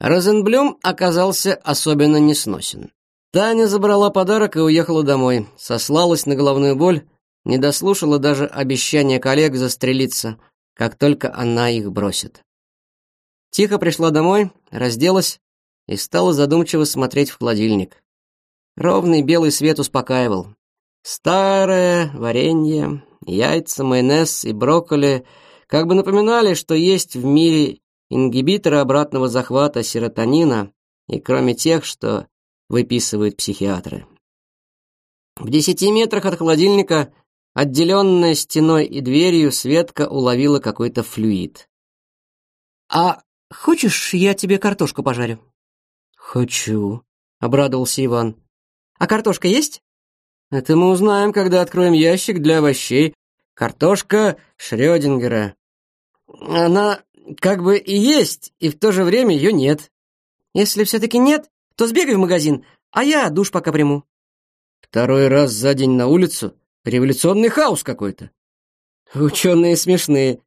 Розенблюм оказался особенно несносен. Таня забрала подарок и уехала домой, сослалась на головную боль, не дослушала даже обещания коллег застрелиться, как только она их бросит. Тихо пришла домой, разделась и стала задумчиво смотреть в холодильник. Ровный белый свет успокаивал. Старое варенье, яйца, майонез и брокколи как бы напоминали, что есть в мире ингибиторы обратного захвата серотонина и кроме тех, что выписывают психиатры. В десяти метрах от холодильника, отделенная стеной и дверью, Светка уловила какой-то флюид. «А хочешь, я тебе картошку пожарю?» «Хочу», — обрадовался Иван. «А картошка есть?» «Это мы узнаем, когда откроем ящик для овощей. Картошка Шрёдингера». «Она как бы и есть, и в то же время ее нет. Если все-таки нет, то сбегай в магазин, а я душ пока приму». «Второй раз за день на улицу? Революционный хаос какой-то». «Ученые смешные.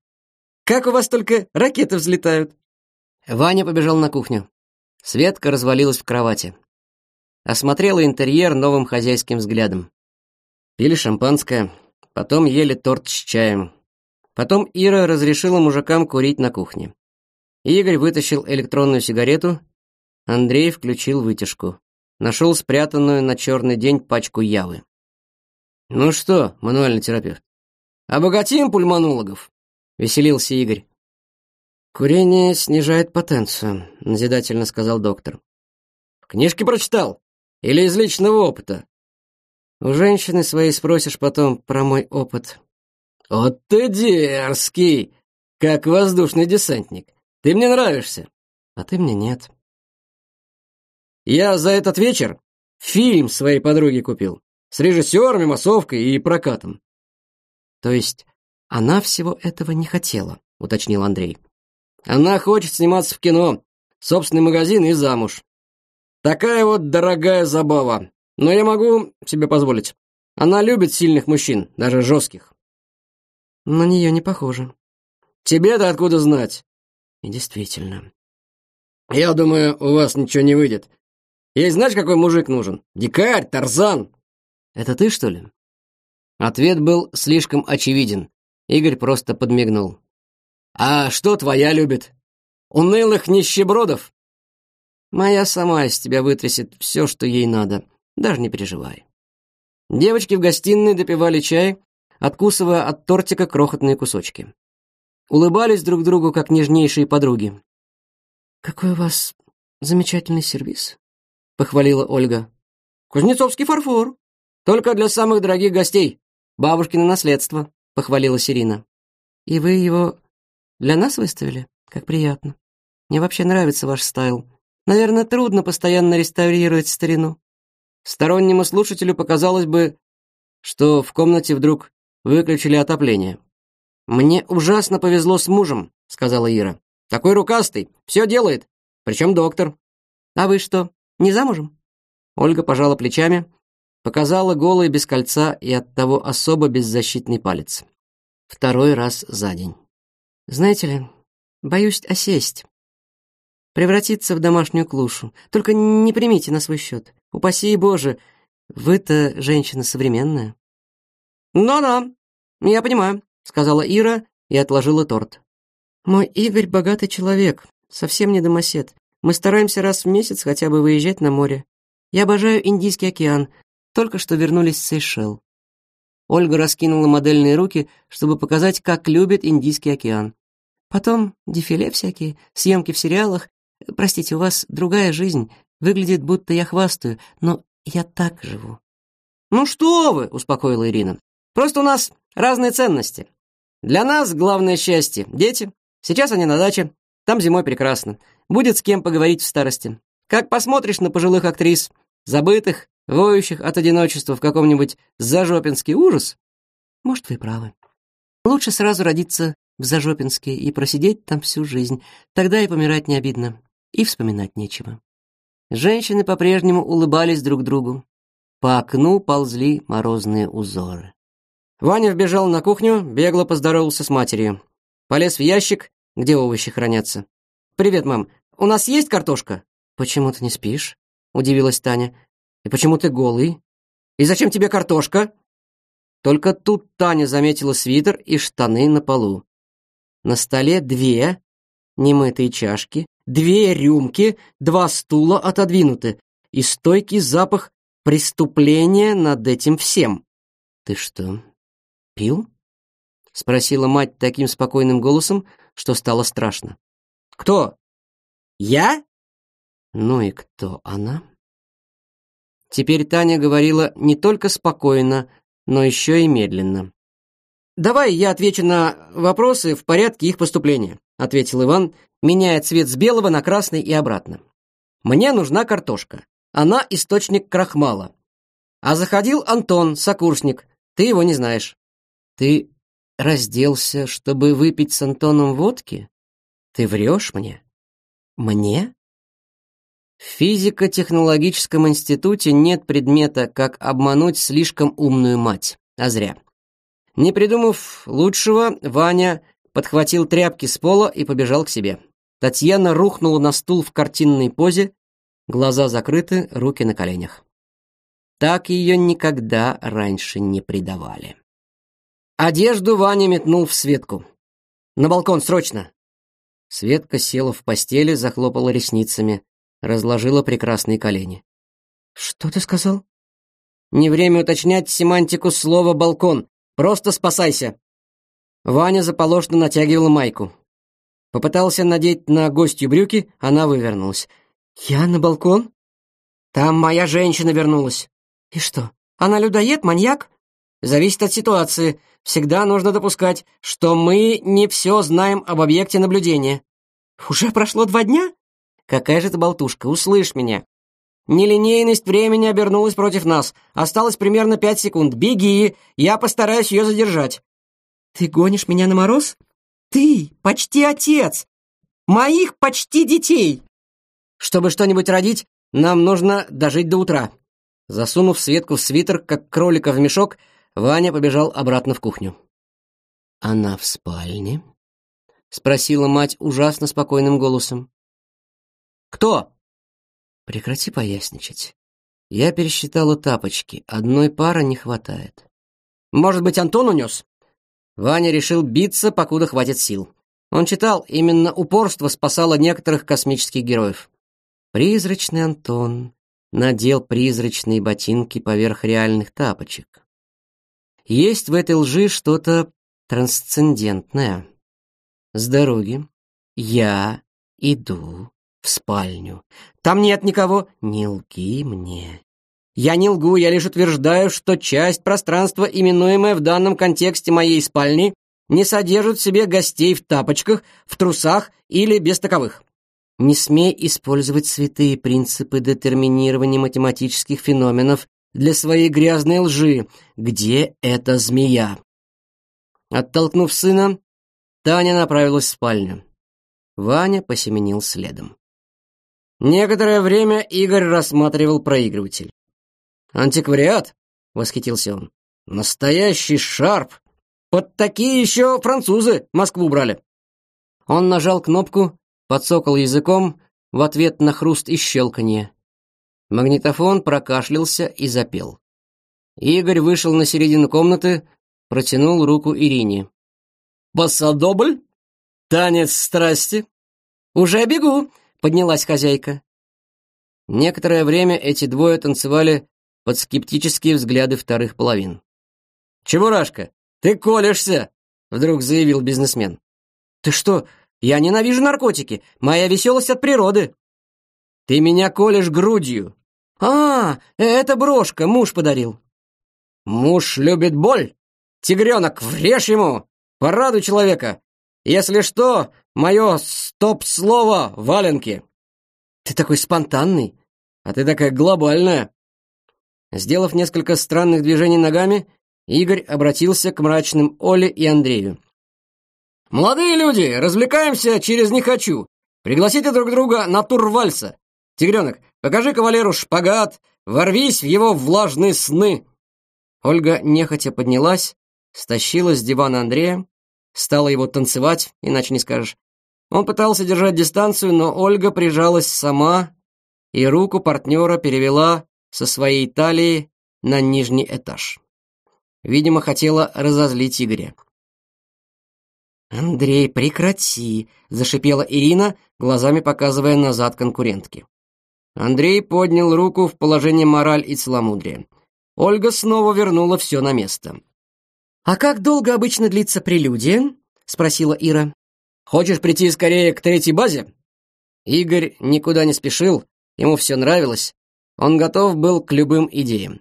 Как у вас только ракеты взлетают?» Ваня побежал на кухню. Светка развалилась в кровати. Осмотрела интерьер новым хозяйским взглядом. Пили шампанское, потом ели торт с чаем, Потом Ира разрешила мужикам курить на кухне. Игорь вытащил электронную сигарету, Андрей включил вытяжку. Нашел спрятанную на черный день пачку явы. «Ну что, мануальный терапевт, обогатим пульмонологов?» — веселился Игорь. «Курение снижает потенцию», — назидательно сказал доктор. «В книжке прочитал? Или из личного опыта?» «У женщины своей спросишь потом про мой опыт», «Вот ты дерзкий! Как воздушный десантник! Ты мне нравишься, а ты мне нет!» «Я за этот вечер фильм своей подруге купил, с режиссерами, массовкой и прокатом». «То есть она всего этого не хотела?» — уточнил Андрей. «Она хочет сниматься в кино, собственный магазин и замуж. Такая вот дорогая забава, но я могу себе позволить. Она любит сильных мужчин, даже жестких. На нее не похоже. Тебе-то откуда знать? И действительно. Я думаю, у вас ничего не выйдет. Ей знаешь, какой мужик нужен? Дикарь, Тарзан. Это ты, что ли? Ответ был слишком очевиден. Игорь просто подмигнул. А что твоя любит? Унылых нищебродов? Моя сама из тебя вытрясет все, что ей надо. Даже не переживай. Девочки в гостиной допивали чай, откусывая от тортика крохотные кусочки. Улыбались друг другу, как нежнейшие подруги. «Какой у вас замечательный сервис», — похвалила Ольга. «Кузнецовский фарфор. Только для самых дорогих гостей. Бабушкино наследство», — похвалила Сирина. «И вы его для нас выставили? Как приятно. Мне вообще нравится ваш стайл. Наверное, трудно постоянно реставрировать старину». Стороннему слушателю показалось бы, что в комнате вдруг выключили отопление. «Мне ужасно повезло с мужем», — сказала Ира. «Такой рукастый, все делает, причем доктор». «А вы что, не замужем?» Ольга пожала плечами, показала голый без кольца и оттого особо беззащитный палец. Второй раз за день. «Знаете ли, боюсь осесть, превратиться в домашнюю клушу. Только не примите на свой счет. Упаси и Боже, вы-то женщина современная». «Да-да», «Ну, «Я понимаю», — сказала Ира и отложила торт. «Мой Игорь богатый человек, совсем не домосед. Мы стараемся раз в месяц хотя бы выезжать на море. Я обожаю Индийский океан. Только что вернулись с Сейшел». Ольга раскинула модельные руки, чтобы показать, как любит Индийский океан. «Потом дефиле всякие, съемки в сериалах. Простите, у вас другая жизнь. Выглядит, будто я хвастаю, но я так живу». «Ну что вы!» — успокоила Ирина. Просто у нас разные ценности. Для нас главное счастье – дети. Сейчас они на даче, там зимой прекрасно. Будет с кем поговорить в старости. Как посмотришь на пожилых актрис, забытых, воющих от одиночества в каком-нибудь зажопинский ужас? Может, вы правы. Лучше сразу родиться в Зажопинске и просидеть там всю жизнь. Тогда и помирать не обидно, и вспоминать нечего. Женщины по-прежнему улыбались друг другу. По окну ползли морозные узоры. Ваня вбежал на кухню, бегло поздоровался с матерью. Полез в ящик, где овощи хранятся. «Привет, мам. У нас есть картошка?» «Почему ты не спишь?» — удивилась Таня. «И почему ты голый? И зачем тебе картошка?» Только тут Таня заметила свитер и штаны на полу. На столе две немытые чашки, две рюмки, два стула отодвинуты и стойкий запах преступления над этим всем. «Ты что, «Пил?» — спросила мать таким спокойным голосом, что стало страшно. «Кто? Я?» «Ну и кто она?» Теперь Таня говорила не только спокойно, но еще и медленно. «Давай я отвечу на вопросы в порядке их поступления», — ответил Иван, меняя цвет с белого на красный и обратно. «Мне нужна картошка. Она источник крахмала. А заходил Антон, сокурсник. Ты его не знаешь. Ты разделся, чтобы выпить с Антоном водки? Ты врешь мне? Мне? В физико-технологическом институте нет предмета, как обмануть слишком умную мать. А зря. Не придумав лучшего, Ваня подхватил тряпки с пола и побежал к себе. Татьяна рухнула на стул в картинной позе, глаза закрыты, руки на коленях. Так ее никогда раньше не предавали. Одежду Ваня метнул в Светку. «На балкон, срочно!» Светка села в постели, захлопала ресницами, разложила прекрасные колени. «Что ты сказал?» «Не время уточнять семантику слова «балкон». Просто спасайся!» Ваня заполошно натягивал майку. Попытался надеть на гостью брюки, она вывернулась. «Я на балкон?» «Там моя женщина вернулась». «И что, она людоед, маньяк?» «Зависит от ситуации всегда нужно допускать, что мы не все знаем об объекте наблюдения». «Уже прошло два дня?» «Какая же ты болтушка, услышь меня!» «Нелинейность времени обернулась против нас. Осталось примерно пять секунд. Беги, я постараюсь ее задержать». «Ты гонишь меня на мороз? Ты почти отец! Моих почти детей!» «Чтобы что-нибудь родить, нам нужно дожить до утра». Засунув Светку в свитер, как кролика в мешок, Ваня побежал обратно в кухню. «Она в спальне?» — спросила мать ужасно спокойным голосом. «Кто?» «Прекрати поясничать. Я пересчитала тапочки. Одной пары не хватает». «Может быть, Антон унес?» Ваня решил биться, покуда хватит сил. Он читал, именно упорство спасало некоторых космических героев. Призрачный Антон надел призрачные ботинки поверх реальных тапочек. Есть в этой лжи что-то трансцендентное. С дороги я иду в спальню. Там нет никого. Не лги мне. Я не лгу, я лишь утверждаю, что часть пространства, именуемая в данном контексте моей спальни, не содержит в себе гостей в тапочках, в трусах или без таковых. Не смей использовать святые принципы детерминирования математических феноменов для своей грязной лжи. Где эта змея? Оттолкнув сына, Таня направилась в спальню. Ваня посеменил следом. Некоторое время Игорь рассматривал проигрыватель. «Антиквариат?» — восхитился он. «Настоящий шарп! Под такие еще французы Москву брали!» Он нажал кнопку, подсокал языком в ответ на хруст и щелканье. Магнитофон прокашлялся и запел. Игорь вышел на середину комнаты, протянул руку Ирине. «Басадобль? Танец страсти?» «Уже бегу!» — поднялась хозяйка. Некоторое время эти двое танцевали под скептические взгляды вторых половин. «Чебурашка, ты колешься!» — вдруг заявил бизнесмен. «Ты что, я ненавижу наркотики! Моя веселость от природы!» «Ты меня колешь грудью!» А, это брошка, муж подарил. Муж любит боль. Тигренок, врежь ему! Порадуй человека! Если что, мое стоп-слово — валенки. Ты такой спонтанный, а ты такая глобальная. Сделав несколько странных движений ногами, Игорь обратился к мрачным Оле и Андрею. «Молодые люди, развлекаемся через «не хочу». Пригласите друг друга на тур вальса. Тигренок, Покажи кавалеру шпагат, ворвись в его влажные сны!» Ольга нехотя поднялась, стащила с дивана Андрея, стала его танцевать, иначе не скажешь. Он пытался держать дистанцию, но Ольга прижалась сама и руку партнера перевела со своей талии на нижний этаж. Видимо, хотела разозлить Игоря. «Андрей, прекрати!» — зашипела Ирина, глазами показывая назад конкурентки. Андрей поднял руку в положении мораль и целомудрие. Ольга снова вернула все на место. «А как долго обычно длится прелюдия?» — спросила Ира. «Хочешь прийти скорее к третьей базе?» Игорь никуда не спешил, ему все нравилось. Он готов был к любым идеям.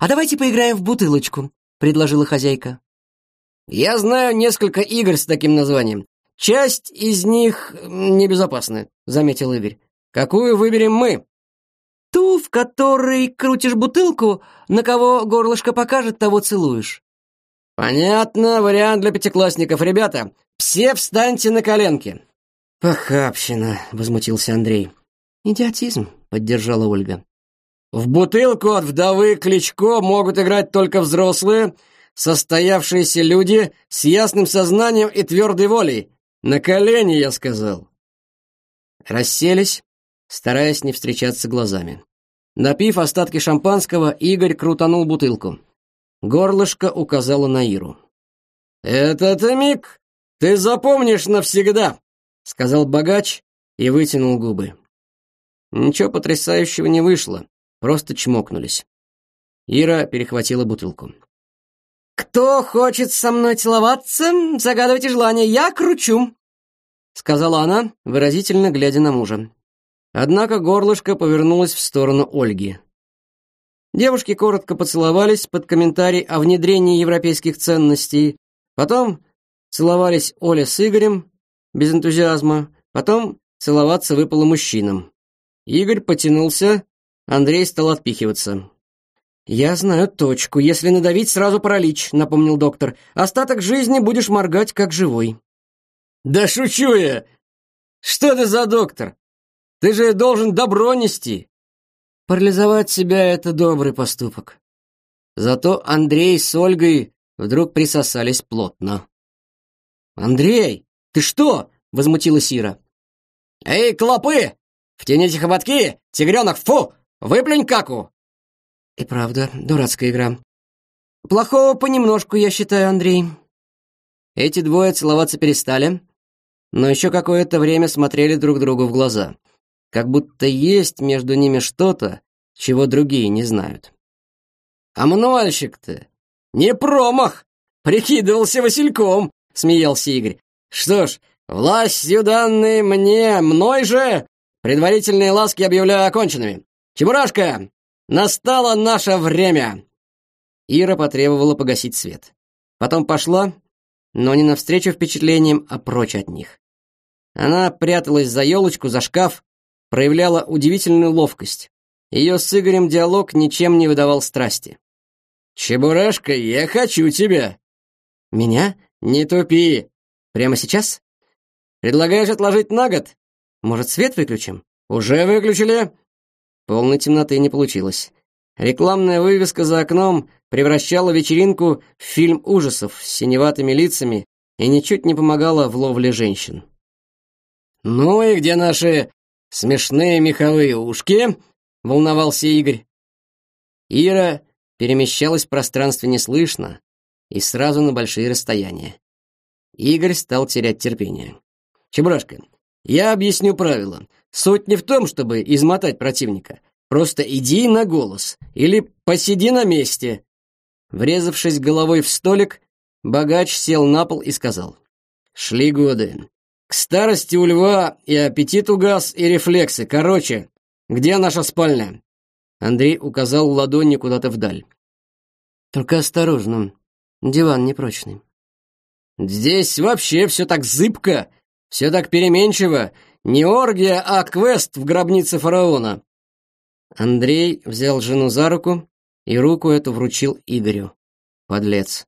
«А давайте поиграем в бутылочку», — предложила хозяйка. «Я знаю несколько игр с таким названием. Часть из них небезопасны», — заметил Игорь. Какую выберем мы? Ту, в которой крутишь бутылку, на кого горлышко покажет, того целуешь. Понятно, вариант для пятиклассников. Ребята, все встаньте на коленки. Похабщина, возмутился Андрей. Идиотизм, поддержала Ольга. В бутылку от вдовы Кличко могут играть только взрослые, состоявшиеся люди с ясным сознанием и твердой волей. На колени, я сказал. Расселись, стараясь не встречаться глазами. Напив остатки шампанского, Игорь крутанул бутылку. Горлышко указало на Иру. «Это-то миг! Ты запомнишь навсегда!» — сказал богач и вытянул губы. Ничего потрясающего не вышло, просто чмокнулись. Ира перехватила бутылку. «Кто хочет со мной целоваться, загадывайте желание, я кручу!» — сказала она, выразительно глядя на мужа. Однако горлышко повернулось в сторону Ольги. Девушки коротко поцеловались под комментарий о внедрении европейских ценностей. Потом целовались Оля с Игорем без энтузиазма. Потом целоваться выпало мужчинам. Игорь потянулся, Андрей стал отпихиваться. «Я знаю точку. Если надавить, сразу паралич», — напомнил доктор. «Остаток жизни будешь моргать, как живой». «Да шучу я! Что ты за доктор? Ты же должен добро нести. Парализовать себя — это добрый поступок. Зато Андрей с Ольгой вдруг присосались плотно. «Андрей, ты что?» — возмутилась Ира. «Эй, клопы! Втяните хоботки! Тигренок, фу! Выплюнь каку!» И правда, дурацкая игра. Плохого понемножку, я считаю, Андрей. Эти двое целоваться перестали, но еще какое-то время смотрели друг другу в глаза как будто есть между ними что-то, чего другие не знают. «А мануальщик-то не промах!» — прикидывался Васильком, — смеялся Игорь. «Что ж, властью данные мне, мной же, предварительные ласки объявляю оконченными. Чебурашка, настало наше время!» Ира потребовала погасить свет. Потом пошла, но не навстречу впечатлениям, а прочь от них. Она пряталась за елочку, за шкаф, проявляла удивительную ловкость. Ее с Игорем диалог ничем не выдавал страсти. «Чебурашка, я хочу тебя!» «Меня? Не тупи! Прямо сейчас? Предлагаешь отложить на год? Может, свет выключим?» «Уже выключили?» Полной темноты не получилось. Рекламная вывеска за окном превращала вечеринку в фильм ужасов с синеватыми лицами и ничуть не помогала в ловле женщин. «Ну и где наши «Смешные меховые ушки!» — волновался Игорь. Ира перемещалась в пространстве неслышно и сразу на большие расстояния. Игорь стал терять терпение. «Чебурашка, я объясню правила. Суть не в том, чтобы измотать противника. Просто иди на голос или посиди на месте». Врезавшись головой в столик, богач сел на пол и сказал. «Шли годы. К старости у льва и аппетит угас, и рефлексы. Короче, где наша спальня?» Андрей указал ладонью куда-то вдаль. «Только осторожно, диван непрочный». «Здесь вообще все так зыбко, все так переменчиво. Не оргия, а квест в гробнице фараона». Андрей взял жену за руку и руку эту вручил Игорю. Подлец.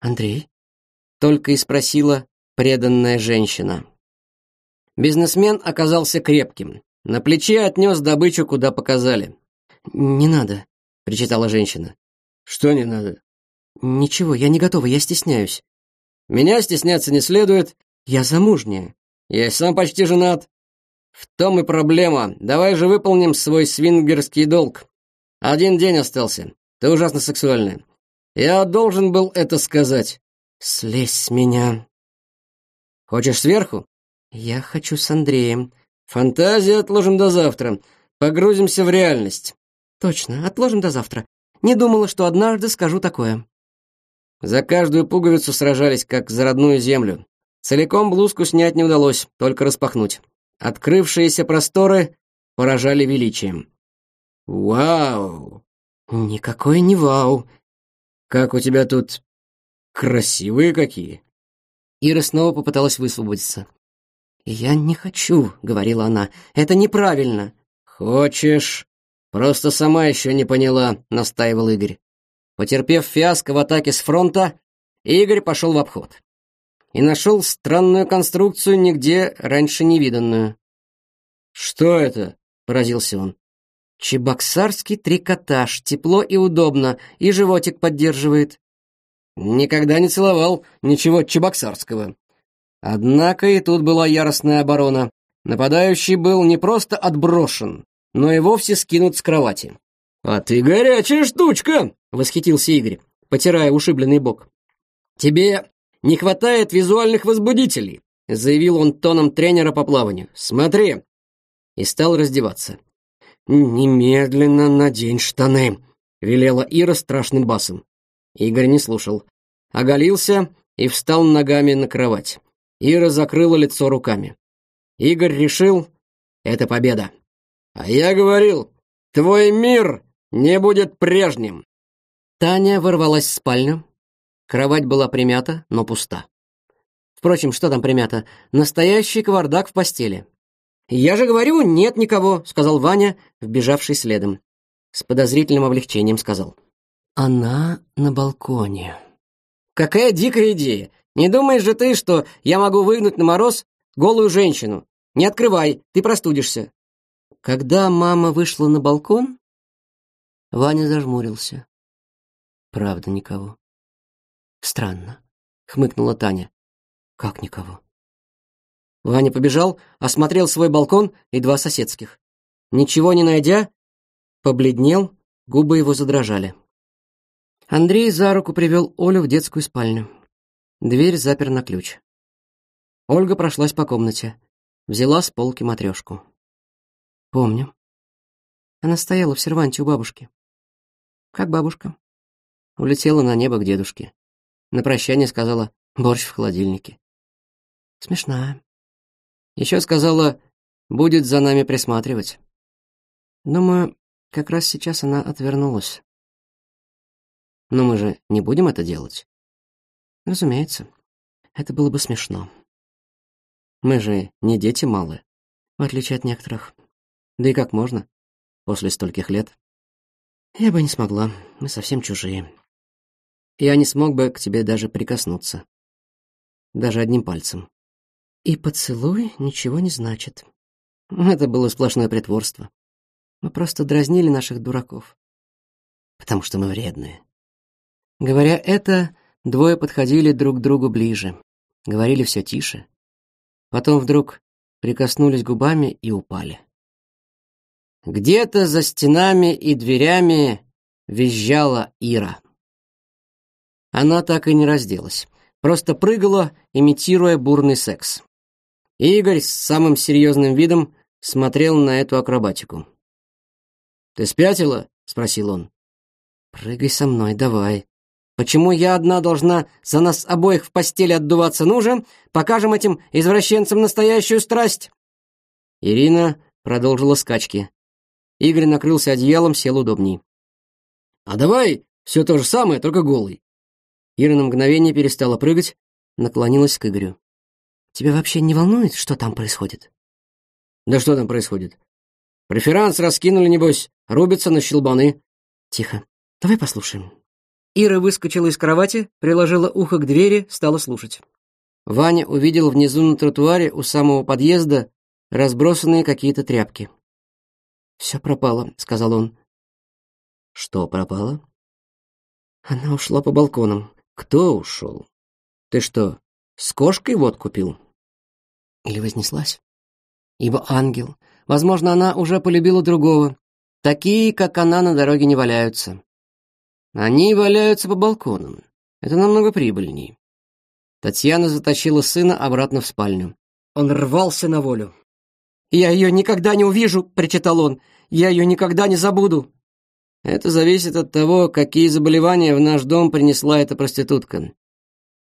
«Андрей?» — только и спросила преданная женщина. Бизнесмен оказался крепким. На плече отнес добычу, куда показали. «Не надо», — причитала женщина. «Что не надо?» «Ничего, я не готова, я стесняюсь». «Меня стесняться не следует». «Я замужняя». «Я сам почти женат». «В том и проблема. Давай же выполним свой свингерский долг. Один день остался. Ты ужасно сексуальная. Я должен был это сказать». «Слезь с меня», Хочешь сверху?» «Я хочу с Андреем». Фантазию отложим до завтра. Погрузимся в реальность». «Точно, отложим до завтра. Не думала, что однажды скажу такое». За каждую пуговицу сражались, как за родную землю. Целиком блузку снять не удалось, только распахнуть. Открывшиеся просторы поражали величием. «Вау!» «Никакое не вау!» «Как у тебя тут красивые какие!» Ира снова попыталась высвободиться. «Я не хочу», — говорила она, — «это неправильно». «Хочешь? Просто сама еще не поняла», — настаивал Игорь. Потерпев фиаско в атаке с фронта, Игорь пошел в обход. И нашел странную конструкцию, нигде раньше не виданную. «Что это?» — поразился он. «Чебоксарский трикотаж, тепло и удобно, и животик поддерживает». Никогда не целовал ничего чебоксарского. Однако и тут была яростная оборона. Нападающий был не просто отброшен, но и вовсе скинут с кровати. «А ты горячая штучка!» — восхитился Игорь, потирая ушибленный бок. «Тебе не хватает визуальных возбудителей», — заявил он тоном тренера по плаванию. «Смотри!» И стал раздеваться. «Немедленно надень штаны», — велела Ира страшным басом. Игорь не слушал. Оголился и встал ногами на кровать. Ира закрыла лицо руками. Игорь решил, это победа. «А я говорил, твой мир не будет прежним!» Таня ворвалась в спальню. Кровать была примята, но пуста. Впрочем, что там примята? Настоящий кавардак в постели. «Я же говорю, нет никого», — сказал Ваня, вбежавший следом. С подозрительным облегчением сказал. Она на балконе. Какая дикая идея! Не думаешь же ты, что я могу выгнуть на мороз голую женщину? Не открывай, ты простудишься. Когда мама вышла на балкон, Ваня зажмурился. Правда, никого. Странно, хмыкнула Таня. Как никого? Ваня побежал, осмотрел свой балкон и два соседских. Ничего не найдя, побледнел, губы его задрожали. Андрей за руку привел Олю в детскую спальню. Дверь запер на ключ. Ольга прошлась по комнате. Взяла с полки матрешку. Помню. Она стояла в серванте у бабушки. Как бабушка. Улетела на небо к дедушке. На прощание сказала «борщ в холодильнике». Смешная. Еще сказала «будет за нами присматривать». Думаю, как раз сейчас она отвернулась. Но мы же не будем это делать. Разумеется. Это было бы смешно. Мы же не дети малые, в отличие от некоторых. Да и как можно после стольких лет? Я бы не смогла, мы совсем чужие. Я не смог бы к тебе даже прикоснуться. Даже одним пальцем. И поцелуй ничего не значит. Это было сплошное притворство. Мы просто дразнили наших дураков. Потому что мы вредные. Говоря это, двое подходили друг к другу ближе, говорили все тише. Потом вдруг прикоснулись губами и упали. Где-то за стенами и дверями визжала Ира. Она так и не разделась, просто прыгала, имитируя бурный секс. Игорь с самым серьезным видом смотрел на эту акробатику. «Ты спятила?» — спросил он. «Прыгай со мной, давай», Почему я одна должна за нас обоих в постели отдуваться? Ну же, покажем этим извращенцам настоящую страсть!» Ирина продолжила скачки. Игорь накрылся одеялом, сел удобней. «А давай все то же самое, только голый!» Ира на мгновение перестала прыгать, наклонилась к Игорю. «Тебя вообще не волнует, что там происходит?» «Да что там происходит? Преферанс раскинули, небось, рубится на щелбаны». «Тихо, давай послушаем, Ира выскочила из кровати, приложила ухо к двери, стала слушать. Ваня увидел внизу на тротуаре у самого подъезда разбросанные какие-то тряпки. «Все пропало», — сказал он. «Что пропало?» «Она ушла по балконам». «Кто ушел? Ты что, с кошкой вот купил?» Или вознеслась? Ибо ангел. Возможно, она уже полюбила другого. Такие, как она, на дороге не валяются. Они валяются по балконам. Это намного прибыльнее. Татьяна затащила сына обратно в спальню. Он рвался на волю. «Я ее никогда не увижу!» — причитал он. «Я ее никогда не забуду!» «Это зависит от того, какие заболевания в наш дом принесла эта проститутка.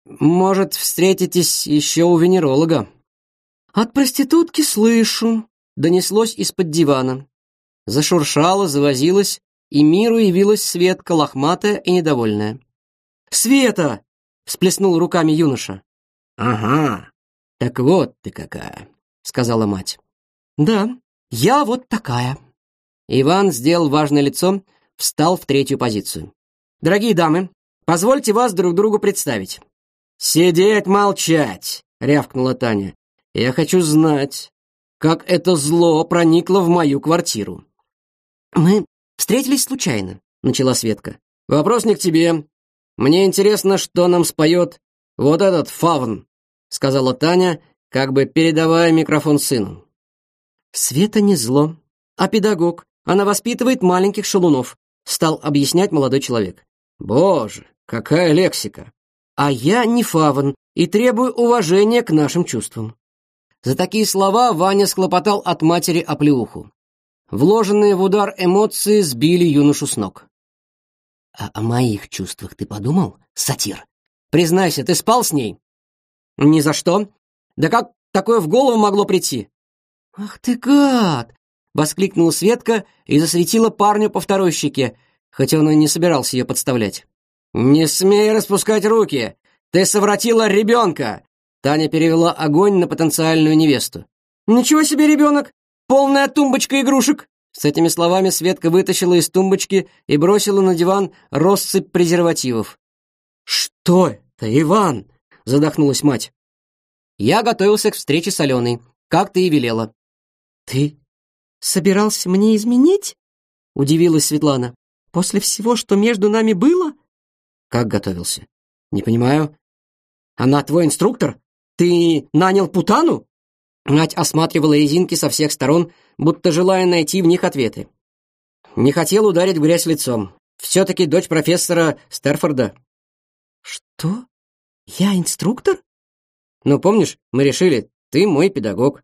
Может, встретитесь еще у венеролога?» «От проститутки слышу!» — донеслось из-под дивана. Зашуршала, завозилась, и миру явилась Светка, лохматая и недовольная. «Света!» — всплеснул руками юноша. «Ага, так вот ты какая!» — сказала мать. «Да, я вот такая!» Иван сделал важное лицо, встал в третью позицию. «Дорогие дамы, позвольте вас друг другу представить». «Сидеть, молчать!» — рявкнула Таня. «Я хочу знать, как это зло проникло в мою квартиру». «Мы Встретились случайно, начала Светка. Вопрос не к тебе. Мне интересно, что нам споет вот этот фавн, сказала Таня, как бы передавая микрофон сыну. Света не зло, а педагог. Она воспитывает маленьких шалунов, стал объяснять молодой человек. Боже, какая лексика. А я не фавн и требую уважения к нашим чувствам. За такие слова Ваня схлопотал от матери оплеуху. Вложенные в удар эмоции сбили юношу с ног. «А о моих чувствах ты подумал, сатир? Признайся, ты спал с ней?» «Ни за что. Да как такое в голову могло прийти?» «Ах ты гад!» — воскликнула Светка и засветила парню по второй щеке, хотя он и не собирался ее подставлять. «Не смей распускать руки! Ты совратила ребенка!» Таня перевела огонь на потенциальную невесту. «Ничего себе ребенок! полная тумбочка игрушек!» С этими словами Светка вытащила из тумбочки и бросила на диван россыпь презервативов. «Что это, Иван?» — задохнулась мать. «Я готовился к встрече с Аленой, как ты и велела». «Ты собирался мне изменить?» — удивилась Светлана. «После всего, что между нами было?» «Как готовился? Не понимаю. Она твой инструктор? Ты нанял путану?» Мать осматривала резинки со всех сторон, будто желая найти в них ответы. Не хотел ударить в грязь лицом. Все-таки дочь профессора Стерфорда. «Что? Я инструктор?» «Ну, помнишь, мы решили, ты мой педагог».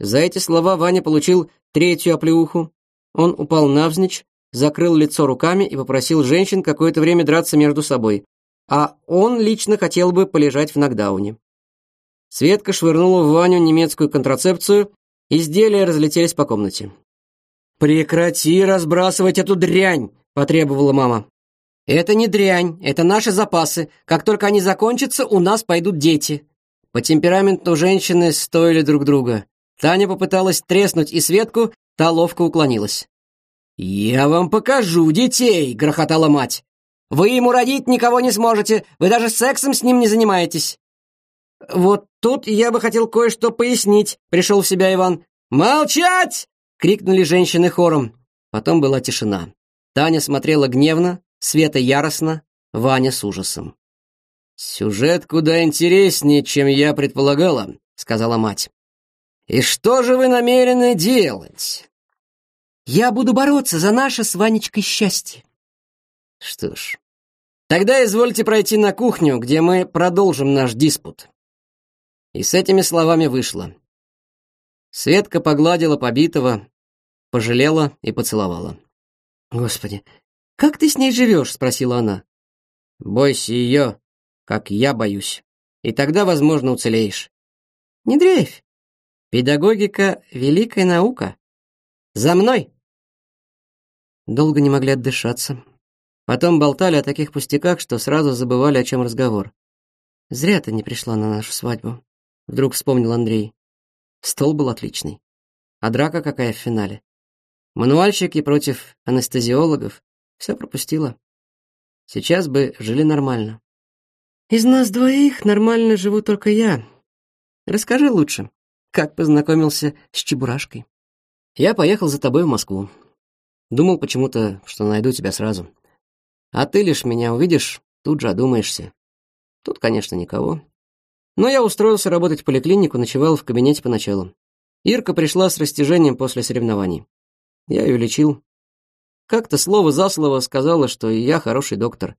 За эти слова Ваня получил третью оплеуху. Он упал навзничь, закрыл лицо руками и попросил женщин какое-то время драться между собой. А он лично хотел бы полежать в нокдауне. Светка швырнула в Ваню немецкую контрацепцию, изделия разлетелись по комнате. «Прекрати разбрасывать эту дрянь!» – потребовала мама. «Это не дрянь, это наши запасы. Как только они закончатся, у нас пойдут дети». По темпераменту женщины стоили друг друга. Таня попыталась треснуть и Светку, та ловко уклонилась. «Я вам покажу детей!» — грохотала мать. «Вы ему родить никого не сможете, вы даже сексом с ним не занимаетесь!» «Вот тут я бы хотел кое-что пояснить», — пришел в себя Иван. «Молчать!» — крикнули женщины хором. Потом была тишина. Таня смотрела гневно, Света яростно, Ваня с ужасом. «Сюжет куда интереснее, чем я предполагала», — сказала мать. «И что же вы намерены делать?» «Я буду бороться за наше с Ванечкой счастье». «Что ж, тогда извольте пройти на кухню, где мы продолжим наш диспут». И с этими словами вышла. Светка погладила побитого, пожалела и поцеловала. «Господи, как ты с ней живешь?» — спросила она. «Бойся ее, как я боюсь, и тогда, возможно, уцелеешь». «Не дрейфь. Педагогика — великая наука. За мной!» Долго не могли отдышаться. Потом болтали о таких пустяках, что сразу забывали, о чем разговор. «Зря ты не пришла на нашу свадьбу», Вдруг вспомнил Андрей. Стол был отличный. А драка какая в финале. Мануальщики против анестезиологов. Все пропустила. Сейчас бы жили нормально. Из нас двоих нормально живу только я. Расскажи лучше, как познакомился с Чебурашкой. Я поехал за тобой в Москву. Думал почему-то, что найду тебя сразу. А ты лишь меня увидишь, тут же одумаешься. Тут, конечно, никого. Но я устроился работать в поликлинику, ночевал в кабинете поначалу. Ирка пришла с растяжением после соревнований. Я ее лечил. Как-то слово за слово сказала, что я хороший доктор.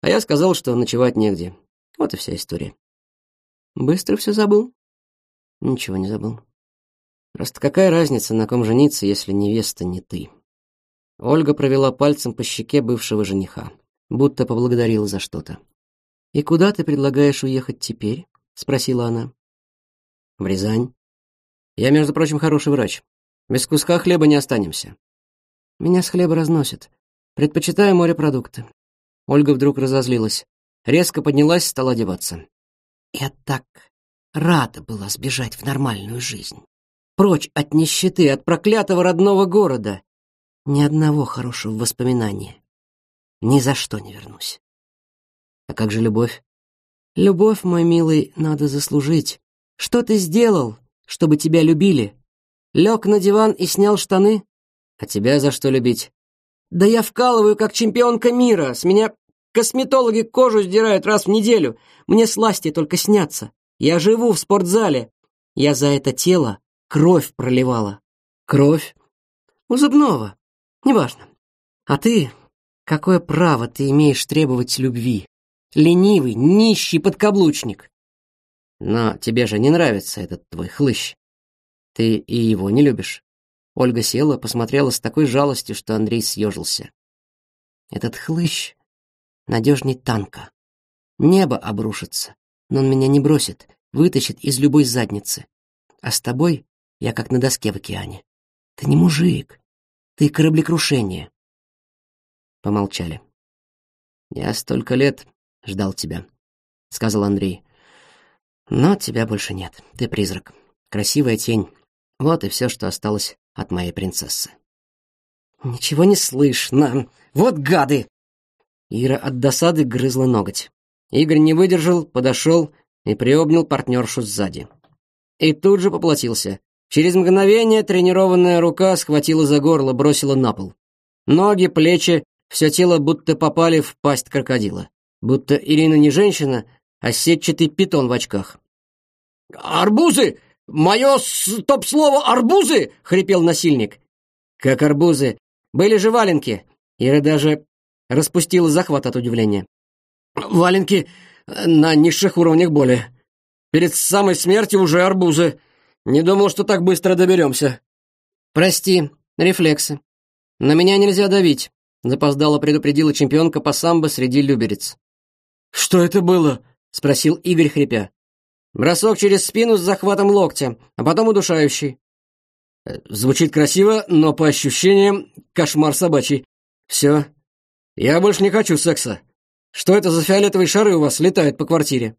А я сказал, что ночевать негде. Вот и вся история. Быстро все забыл? Ничего не забыл. Просто какая разница, на ком жениться, если невеста не ты? Ольга провела пальцем по щеке бывшего жениха, будто поблагодарила за что-то. «И куда ты предлагаешь уехать теперь?» — спросила она. «В Рязань. Я, между прочим, хороший врач. Без куска хлеба не останемся». «Меня с хлеба разносят Предпочитаю морепродукты». Ольга вдруг разозлилась. Резко поднялась, стала одеваться. «Я так рада была сбежать в нормальную жизнь. Прочь от нищеты, от проклятого родного города. Ни одного хорошего воспоминания. Ни за что не вернусь». «А как же любовь?» «Любовь, мой милый, надо заслужить. Что ты сделал, чтобы тебя любили? Лег на диван и снял штаны? А тебя за что любить?» «Да я вкалываю, как чемпионка мира. С меня косметологи кожу сдирают раз в неделю. Мне сласти только снятся. Я живу в спортзале. Я за это тело кровь проливала». «Кровь?» «У зубного. Неважно. А ты...» Какое право ты имеешь требовать любви? ленивый, нищий подкаблучник. Но тебе же не нравится этот твой хлыщ. Ты и его не любишь. Ольга села, посмотрела с такой жалостью, что Андрей съежился. Этот хлыщ надежней танка. Небо обрушится, но он меня не бросит, вытащит из любой задницы. А с тобой я как на доске в океане. Ты не мужик, ты кораблекрушение. Помолчали. Я столько лет ждал тебя», — сказал Андрей. «Но тебя больше нет. Ты призрак. Красивая тень. Вот и все, что осталось от моей принцессы». «Ничего не слышно. Вот гады!» Ира от досады грызла ноготь. Игорь не выдержал, подошел и приобнял партнершу сзади. И тут же поплатился. Через мгновение тренированная рука схватила за горло, бросила на пол. Ноги, плечи, все тело будто попали в пасть крокодила будто Ирина не женщина, а сетчатый питон в очках. «Арбузы! Мое стоп-слово «арбузы»!» — хрипел насильник. «Как арбузы! Были же валенки!» Ира даже распустила захват от удивления. «Валенки на низших уровнях боли. Перед самой смертью уже арбузы. Не думал, что так быстро доберемся». «Прости, рефлексы. На меня нельзя давить», — Запоздало предупредила чемпионка по самбо среди люберец. «Что это было?» — спросил Игорь, хрипя. «Бросок через спину с захватом локтя, а потом удушающий». Э, Звучит красиво, но по ощущениям кошмар собачий. Все. Я больше не хочу секса. Что это за фиолетовые шары у вас летают по квартире?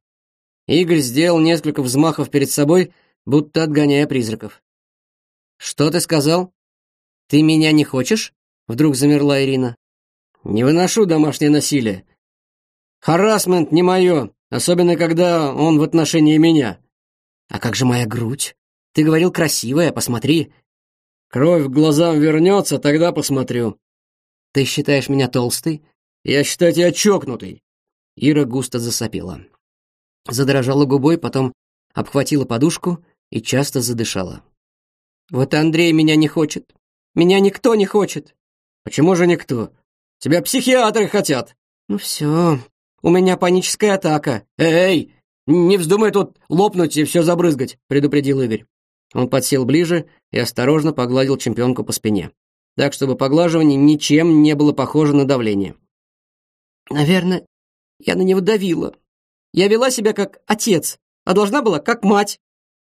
Игорь сделал несколько взмахов перед собой, будто отгоняя призраков. Что ты сказал? Ты меня не хочешь? Вдруг замерла Ирина. Не выношу домашнее насилие. Харасмент не мое, особенно когда он в отношении меня. А как же моя грудь? Ты говорил красивая, посмотри. Кровь к глазам вернется, тогда посмотрю. Ты считаешь меня толстой? Я считаю тебя чокнутой. Ира густо засопела. Задрожала губой, потом обхватила подушку и часто задышала. Вот Андрей меня не хочет. Меня никто не хочет. Почему же никто? Тебя психиатры хотят. Ну все, у меня паническая атака. Эй, не вздумай тут лопнуть и все забрызгать», — предупредил Игорь. Он подсел ближе и осторожно погладил чемпионку по спине, так чтобы поглаживание ничем не было похоже на давление. «Наверное, я на него давила. Я вела себя как отец, а должна была как мать».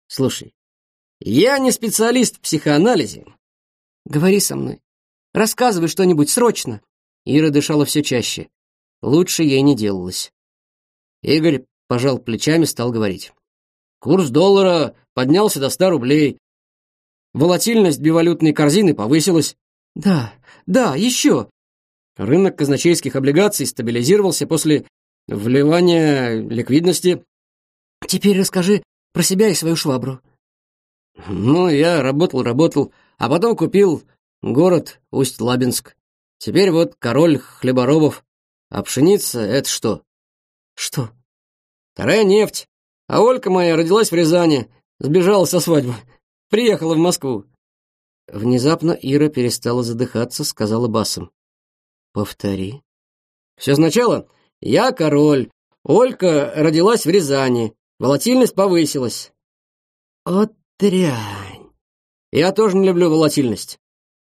«Слушай, я не специалист в психоанализе». «Говори со мной. Рассказывай что-нибудь срочно». Ира дышала все чаще. Лучше ей не делалось. Игорь пожал плечами, стал говорить. Курс доллара поднялся до ста рублей. Волатильность бивалютной корзины повысилась. Да, да, еще. Рынок казначейских облигаций стабилизировался после вливания ликвидности. Теперь расскажи про себя и свою швабру. Ну, я работал-работал, а потом купил город Усть-Лабинск. Теперь вот король Хлеборобов а пшеница — это что? Что? Вторая нефть. А Олька моя родилась в Рязани, сбежала со свадьбы, приехала в Москву. Внезапно Ира перестала задыхаться, сказала басом. Повтори. Все сначала. Я король. Олька родилась в Рязани. Волатильность повысилась. Вот дрянь. Я тоже не люблю волатильность.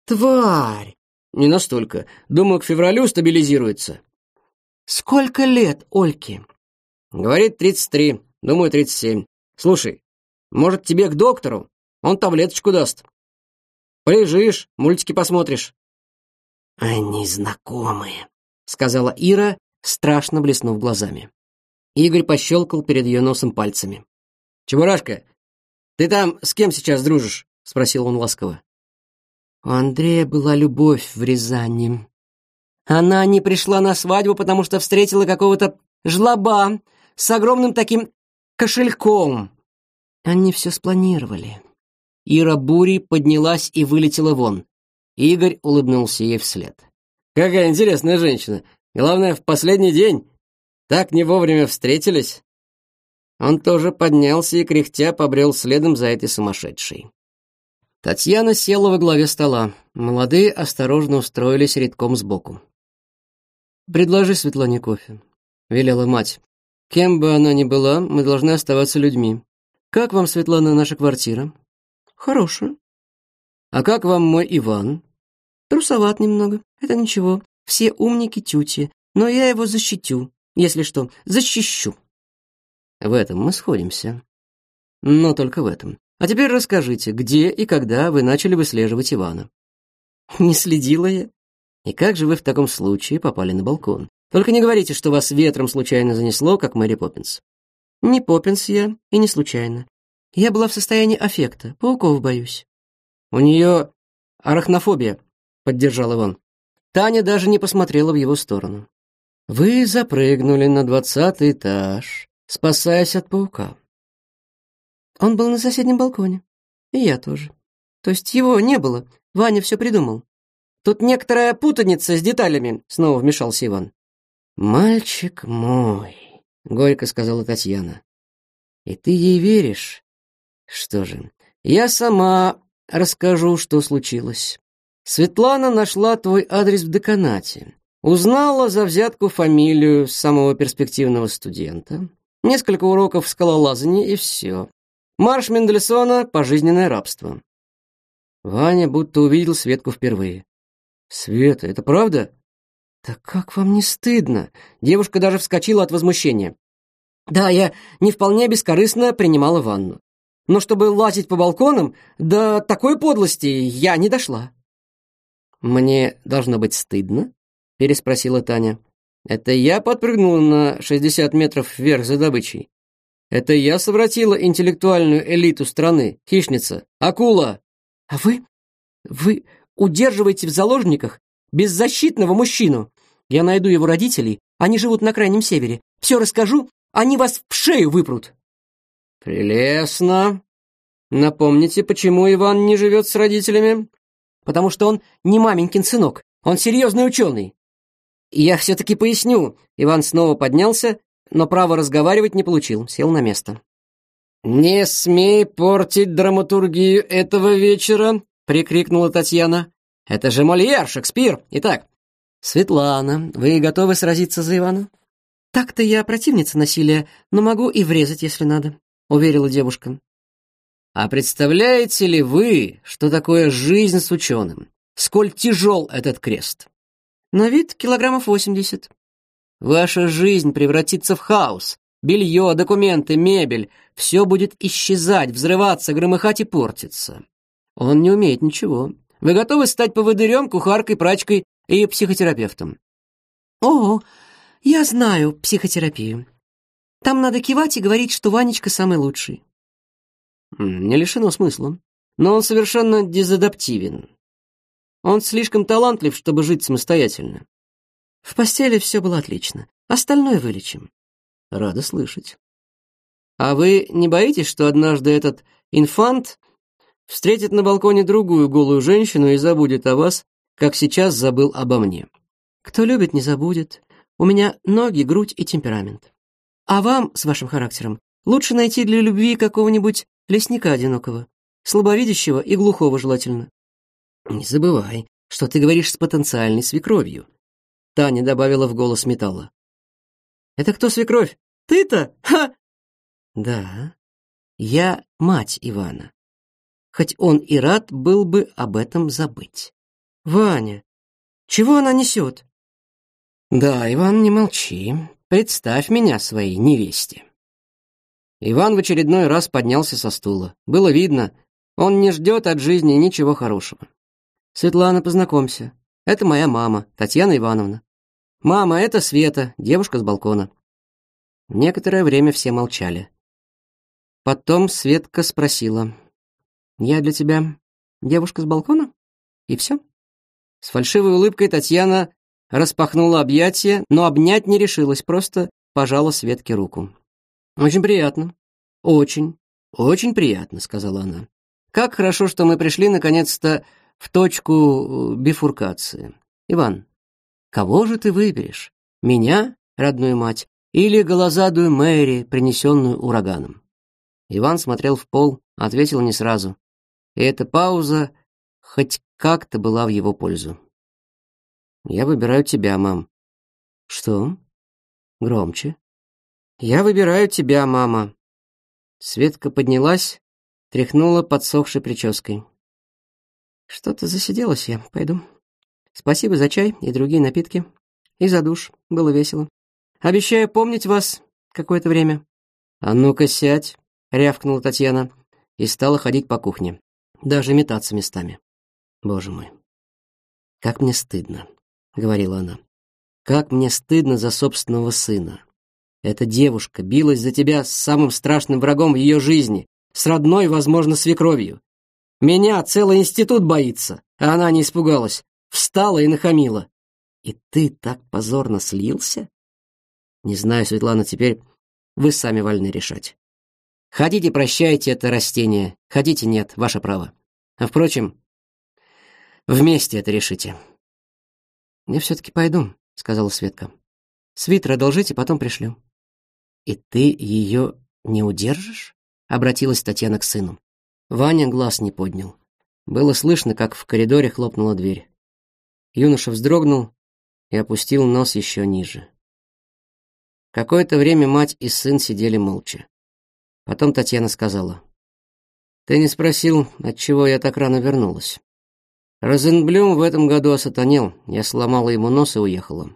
Тварь. Не настолько. Думаю, к февралю стабилизируется. Сколько лет Ольке? Говорит, 33. Думаю, 37. Слушай, может, тебе к доктору? Он таблеточку даст. Полежишь, мультики посмотришь. Они знакомые, сказала Ира, страшно блеснув глазами. Игорь пощелкал перед ее носом пальцами. «Чебурашка, ты там с кем сейчас дружишь?» — спросил он ласково. «У Андрея была любовь в Рязани», она не пришла на свадьбу, потому что встретила какого-то жлоба с огромным таким кошельком. Они все спланировали. Ира Бури поднялась и вылетела вон. Игорь улыбнулся ей вслед. «Какая интересная женщина! Главное, в последний день! Так не вовремя встретились!» Он тоже поднялся и, кряхтя, побрел следом за этой сумасшедшей. Татьяна села во главе стола. Молодые осторожно устроились редком сбоку. «Предложи Светлане кофе», — велела мать. «Кем бы она ни была, мы должны оставаться людьми. Как вам, Светлана, наша квартира?» «Хорошая». «А как вам мой Иван?» «Трусоват немного. Это ничего. Все умники тюти. Но я его защитю. Если что, защищу». «В этом мы сходимся. Но только в этом. А теперь расскажите, где и когда вы начали выслеживать Ивана?» «Не следила я», и как же вы в таком случае попали на балкон? Только не говорите, что вас ветром случайно занесло, как Мэри Поппинс. Не Поппинс я, и не случайно. Я была в состоянии аффекта, пауков боюсь. У нее арахнофобия, поддержал Иван. Таня даже не посмотрела в его сторону. Вы запрыгнули на двадцатый этаж, спасаясь от паука. Он был на соседнем балконе. И я тоже. То есть его не было. Ваня все придумал. Тут некоторая путаница с деталями», — снова вмешался Иван. «Мальчик мой», — горько сказала Татьяна. «И ты ей веришь? Что же, я сама расскажу, что случилось. Светлана нашла твой адрес в деканате, узнала за взятку фамилию самого перспективного студента, несколько уроков скалолазания и все. Марш Мендельсона — пожизненное рабство». Ваня будто увидел Светку впервые. «Света, это правда?» «Да как вам не стыдно?» Девушка даже вскочила от возмущения. «Да, я не вполне бескорыстно принимала ванну. Но чтобы лазить по балконам, до такой подлости я не дошла». «Мне должно быть стыдно?» — переспросила Таня. «Это я подпрыгнула на 60 метров вверх за добычей. Это я совратила интеллектуальную элиту страны, хищница, акула!» «А вы? Вы... Удерживаете в заложниках беззащитного мужчину. Я найду его родителей, они живут на Крайнем Севере. Все расскажу, они вас в шею выпрут». «Прелестно. Напомните, почему Иван не живет с родителями?» «Потому что он не маменькин сынок, он серьезный ученый». «Я все-таки поясню». Иван снова поднялся, но право разговаривать не получил, сел на место. «Не смей портить драматургию этого вечера», прикрикнула Татьяна. «Это же Мольер, Шекспир! Итак, Светлана, вы готовы сразиться за Ивана?» «Так-то я противница насилия, но могу и врезать, если надо», — уверила девушка. «А представляете ли вы, что такое жизнь с ученым? Сколь тяжел этот крест?» «На вид килограммов восемьдесят». «Ваша жизнь превратится в хаос. Белье, документы, мебель — все будет исчезать, взрываться, громыхать и портиться. Он не умеет ничего. Вы готовы стать поводырем, кухаркой, прачкой и психотерапевтом?» «О, я знаю психотерапию. Там надо кивать и говорить, что Ванечка самый лучший». «Не лишено смысла. Но он совершенно дезадаптивен. Он слишком талантлив, чтобы жить самостоятельно». «В постели все было отлично. Остальное вылечим». «Рада слышать». «А вы не боитесь, что однажды этот инфант встретит на балконе другую голую женщину и забудет о вас, как сейчас забыл обо мне. Кто любит, не забудет. У меня ноги, грудь и темперамент. А вам, с вашим характером, лучше найти для любви какого-нибудь лесника одинокого, слабовидящего и глухого желательно. Не забывай, что ты говоришь с потенциальной свекровью. Таня добавила в голос металла. Это кто свекровь? Ты-то? Ха! Да, я мать Ивана хоть он и рад был бы об этом забыть. «Ваня, чего она несет?» «Да, Иван, не молчи. Представь меня своей невесте». Иван в очередной раз поднялся со стула. Было видно, он не ждет от жизни ничего хорошего. «Светлана, познакомься. Это моя мама, Татьяна Ивановна. Мама, это Света, девушка с балкона». Некоторое время все молчали. Потом Светка спросила. Я для тебя девушка с балкона? И все?» С фальшивой улыбкой Татьяна распахнула объятия, но обнять не решилась, просто пожала Светке руку. «Очень приятно. Очень, очень приятно», — сказала она. «Как хорошо, что мы пришли, наконец-то, в точку э, бифуркации. Иван, кого же ты выберешь? Меня, родную мать, или глазадую Мэри, принесенную ураганом?» Иван смотрел в пол, ответил не сразу и эта пауза хоть как-то была в его пользу. Я выбираю тебя, мам. Что? Громче. Я выбираю тебя, мама. Светка поднялась, тряхнула подсохшей прической. Что-то засиделась я, пойду. Спасибо за чай и другие напитки. И за душ, было весело. Обещаю помнить вас какое-то время. А ну-ка сядь, рявкнула Татьяна и стала ходить по кухне даже метаться местами. Боже мой, как мне стыдно, говорила она. Как мне стыдно за собственного сына. Эта девушка билась за тебя с самым страшным врагом в ее жизни, с родной, возможно, свекровью. Меня целый институт боится, а она не испугалась, встала и нахамила. И ты так позорно слился? Не знаю, Светлана, теперь вы сами вольны решать. Хотите, прощайте это растение, хотите, нет, ваше право. А впрочем, вместе это решите. «Я все-таки пойду», — сказала Светка. «Свитер одолжите, потом пришлю». «И ты ее не удержишь?» — обратилась Татьяна к сыну. Ваня глаз не поднял. Было слышно, как в коридоре хлопнула дверь. Юноша вздрогнул и опустил нос еще ниже. Какое-то время мать и сын сидели молча. Потом Татьяна сказала. «Ты не спросил, от чего я так рано вернулась. Розенблюм в этом году осатанел, я сломала ему нос и уехала.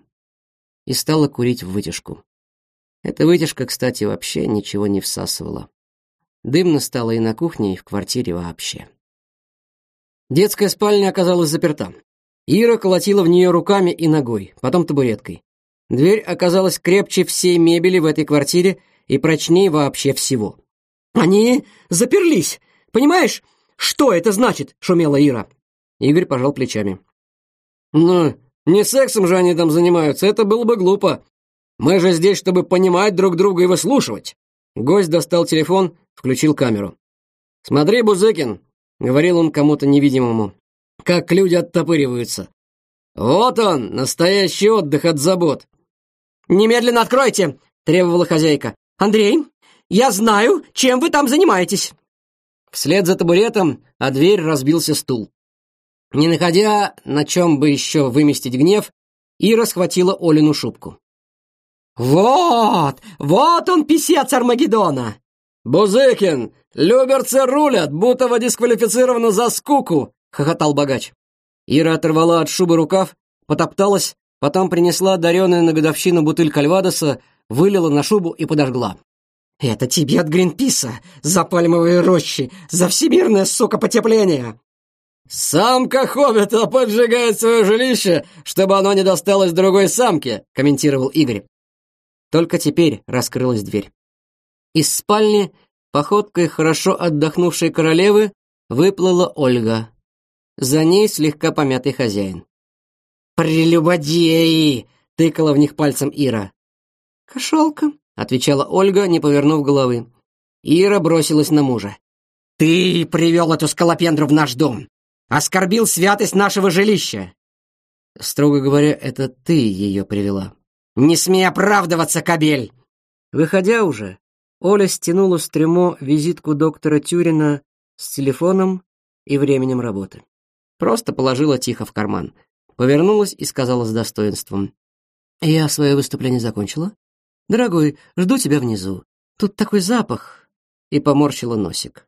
И стала курить в вытяжку. Эта вытяжка, кстати, вообще ничего не всасывала. Дымно стало и на кухне, и в квартире вообще. Детская спальня оказалась заперта. Ира колотила в нее руками и ногой, потом табуреткой. Дверь оказалась крепче всей мебели в этой квартире и прочнее вообще всего. «Они заперлись! Понимаешь, что это значит?» — шумела Ира. Игорь пожал плечами. «Ну, не сексом же они там занимаются, это было бы глупо. Мы же здесь, чтобы понимать друг друга и выслушивать». Гость достал телефон, включил камеру. «Смотри, Бузыкин!» — говорил он кому-то невидимому. «Как люди оттопыриваются!» «Вот он, настоящий отдых от забот!» «Немедленно откройте!» — требовала хозяйка. «Андрей, я знаю, чем вы там занимаетесь!» Вслед за табуретом о дверь разбился стул. Не находя, на чем бы еще выместить гнев, Ира схватила Олину шубку. «Вот! Вот он, писец Армагеддона!» «Бузыкин! Люберцы рулят, Бутова дисквалифицирована за скуку!» — хохотал богач. Ира оторвала от шубы рукав, потопталась, потом принесла даренную на годовщину бутыль кальвадоса, вылила на шубу и подожгла. Это тебе от Гринписа, за пальмовые рощи, за всемирное, сука, потепление!» «Самка Хоббита поджигает свое жилище, чтобы оно не досталось другой самке», — комментировал Игорь. Только теперь раскрылась дверь. Из спальни, походкой хорошо отдохнувшей королевы, выплыла Ольга. За ней слегка помятый хозяин. «Прелюбодеи!» — тыкала в них пальцем Ира. «Кошелка», — отвечала Ольга, не повернув головы. Ира бросилась на мужа. «Ты привел эту скалопендру в наш дом! Оскорбил святость нашего жилища!» «Строго говоря, это ты ее привела». «Не смей оправдываться, кобель!» Выходя уже, Оля стянула с трюмо визитку доктора Тюрина с телефоном и временем работы. Просто положила тихо в карман, повернулась и сказала с достоинством. «Я свое выступление закончила. «Дорогой, жду тебя внизу. Тут такой запах!» И поморщила носик.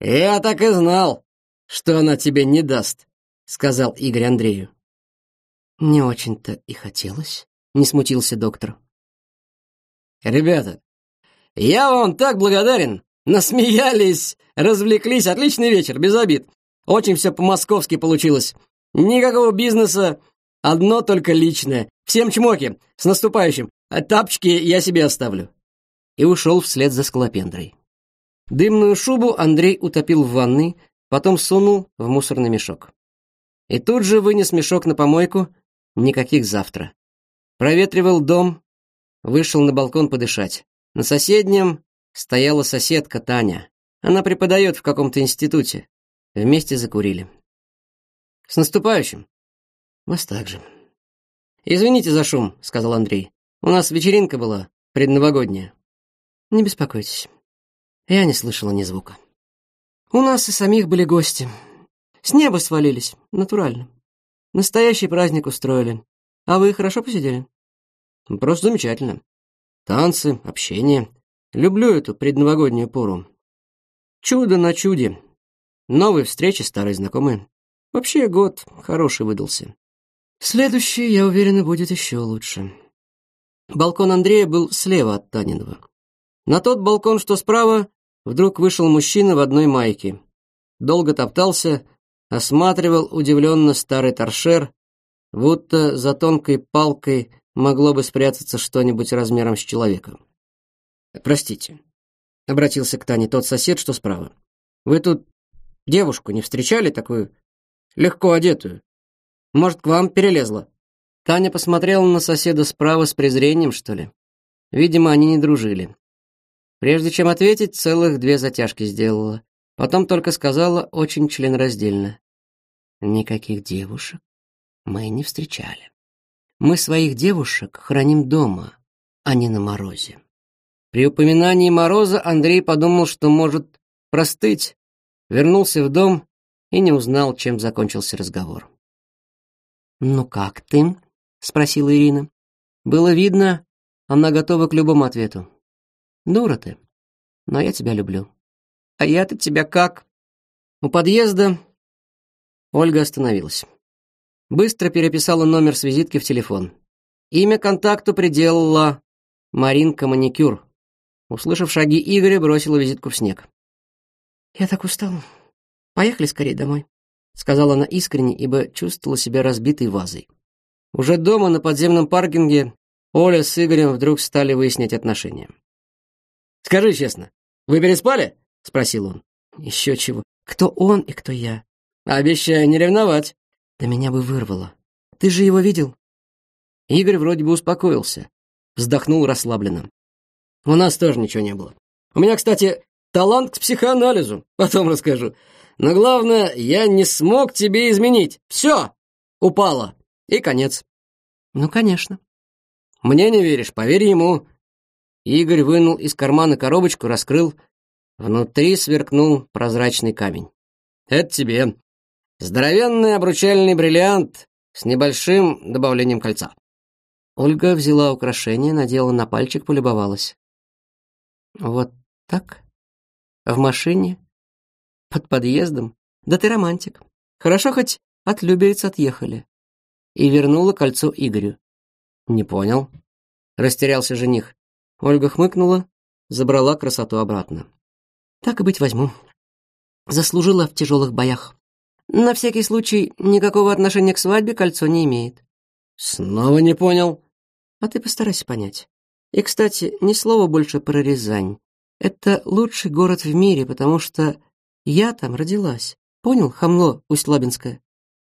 «Я так и знал, что она тебе не даст», — сказал Игорь Андрею. «Не очень-то и хотелось», — не смутился доктор. «Ребята, я вам так благодарен! Насмеялись, развлеклись, отличный вечер, без обид. Очень все по-московски получилось. Никакого бизнеса, одно только личное. Всем чмоки, с наступающим а тапочки я себе оставлю». И ушел вслед за скалопендрой. Дымную шубу Андрей утопил в ванной, потом сунул в мусорный мешок. И тут же вынес мешок на помойку, никаких завтра. Проветривал дом, вышел на балкон подышать. На соседнем стояла соседка Таня. Она преподает в каком-то институте. Вместе закурили. «С наступающим!» «Вас так же!» «Извините за шум», — сказал Андрей. У нас вечеринка была, предновогодняя. Не беспокойтесь. Я не слышала ни звука. У нас и самих были гости. С неба свалились, натурально. Настоящий праздник устроили. А вы хорошо посидели? Просто замечательно. Танцы, общение. Люблю эту предновогоднюю пору. Чудо на чуде. Новые встречи, старые знакомые. Вообще год хороший выдался. Следующий, я уверена, будет еще лучше. Балкон Андрея был слева от Таниного. На тот балкон, что справа, вдруг вышел мужчина в одной майке. Долго топтался, осматривал удивленно старый торшер, будто за тонкой палкой могло бы спрятаться что-нибудь размером с человека. «Простите», — обратился к Тане тот сосед, что справа. «Вы тут девушку не встречали такую, легко одетую? Может, к вам перелезла?» Таня посмотрела на соседа справа с презрением, что ли. Видимо, они не дружили. Прежде чем ответить, целых две затяжки сделала. Потом только сказала очень членраздельно. «Никаких девушек мы не встречали. Мы своих девушек храним дома, а не на морозе». При упоминании мороза Андрей подумал, что может простыть, вернулся в дом и не узнал, чем закончился разговор. «Ну как ты?» — спросила Ирина. Было видно, она готова к любому ответу. «Дура ты, но я тебя люблю». «А я-то тебя как?» У подъезда Ольга остановилась. Быстро переписала номер с визитки в телефон. Имя контакту приделала Маринка Маникюр. Услышав шаги Игоря, бросила визитку в снег. «Я так устала. Поехали скорее домой», — сказала она искренне, ибо чувствовала себя разбитой вазой. Уже дома, на подземном паркинге, Оля с Игорем вдруг стали выяснять отношения. «Скажи честно, вы переспали?» — спросил он. «Еще чего. Кто он и кто я?» «Обещаю не ревновать». Да меня бы вырвало. Ты же его видел? Игорь вроде бы успокоился. Вздохнул расслабленно. У нас тоже ничего не было. У меня, кстати, талант к психоанализу. Потом расскажу. Но главное, я не смог тебе изменить. Все! Упало. И конец. Ну, конечно. Мне не веришь, поверь ему. Игорь вынул из кармана коробочку, раскрыл. Внутри сверкнул прозрачный камень. Это тебе. Здоровенный обручальный бриллиант с небольшим добавлением кольца. Ольга взяла украшение, надела на пальчик, полюбовалась. Вот так? В машине? Под подъездом? Да ты романтик. Хорошо хоть от Люберец отъехали и вернула кольцо Игорю. «Не понял», — растерялся жених. Ольга хмыкнула, забрала красоту обратно. «Так и быть возьму. Заслужила в тяжелых боях. На всякий случай никакого отношения к свадьбе кольцо не имеет». «Снова не понял». «А ты постарайся понять. И, кстати, ни слова больше про Рязань. Это лучший город в мире, потому что я там родилась. Понял, хамло Усть-Лабинское?»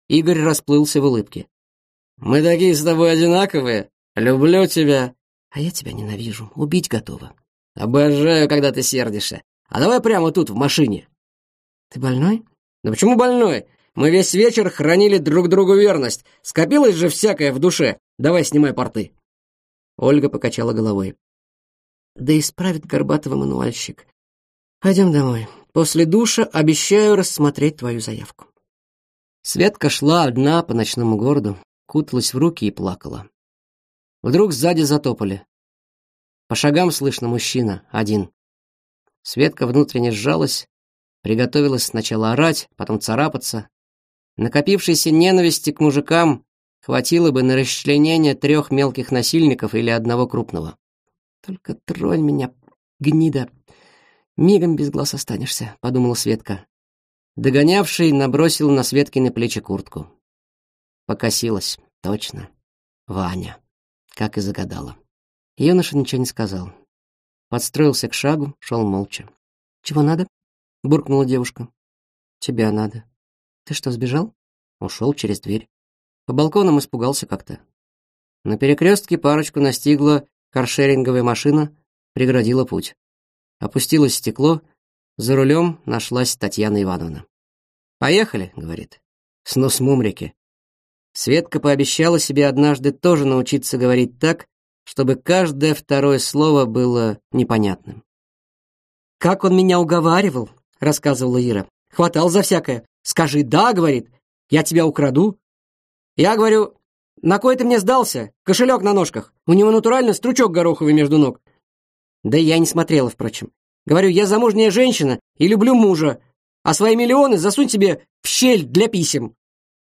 Игорь расплылся в улыбке. Мы такие с тобой одинаковые. Люблю тебя. А я тебя ненавижу. Убить готова. Обожаю, когда ты сердишься. А давай прямо тут, в машине. Ты больной? Да почему больной? Мы весь вечер хранили друг другу верность. Скопилось же всякое в душе. Давай, снимай порты. Ольга покачала головой. Да исправит горбатого мануальщик. Пойдем домой. После душа обещаю рассмотреть твою заявку. Светка шла одна по ночному городу куталась в руки и плакала. Вдруг сзади затопали. По шагам слышно мужчина, один. Светка внутренне сжалась, приготовилась сначала орать, потом царапаться. Накопившейся ненависти к мужикам хватило бы на расчленение трех мелких насильников или одного крупного. «Только тронь меня, гнида! Мигом без глаз останешься», — подумала Светка. Догонявший набросил на Светкины плечи куртку. Покосилась, точно. Ваня. Как и загадала. Юноша ничего не сказал. Подстроился к шагу, шел молча. «Чего надо?» — буркнула девушка. «Тебя надо». «Ты что, сбежал?» Ушел через дверь. По балконам испугался как-то. На перекрестке парочку настигла каршеринговая машина, преградила путь. Опустилось стекло, за рулем нашлась Татьяна Ивановна. «Поехали», — говорит. «Снос мумрики. Светка пообещала себе однажды тоже научиться говорить так, чтобы каждое второе слово было непонятным. «Как он меня уговаривал», — рассказывала Ира. «Хватал за всякое. Скажи «да», — говорит, — «я тебя украду». Я говорю, «на кой ты мне сдался? Кошелек на ножках. У него натурально стручок гороховый между ног». Да я не смотрела, впрочем. Говорю, я замужняя женщина и люблю мужа, а свои миллионы засунь себе в щель для писем.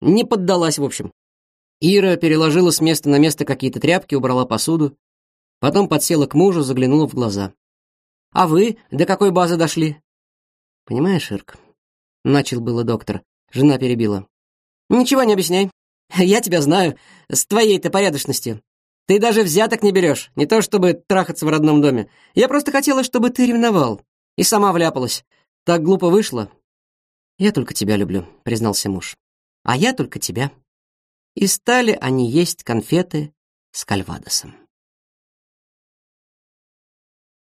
Не поддалась, в общем. Ира переложила с места на место какие-то тряпки, убрала посуду. Потом подсела к мужу, заглянула в глаза. «А вы до какой базы дошли?» «Понимаешь, Ирк?» — начал было доктор. Жена перебила. «Ничего не объясняй. Я тебя знаю. С твоей-то порядочностью. Ты даже взяток не берешь, не то чтобы трахаться в родном доме. Я просто хотела, чтобы ты ревновал. И сама вляпалась. Так глупо вышло». «Я только тебя люблю», — признался муж а я только тебя. И стали они есть конфеты с кальвадосом.